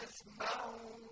وَاسْمَعُوا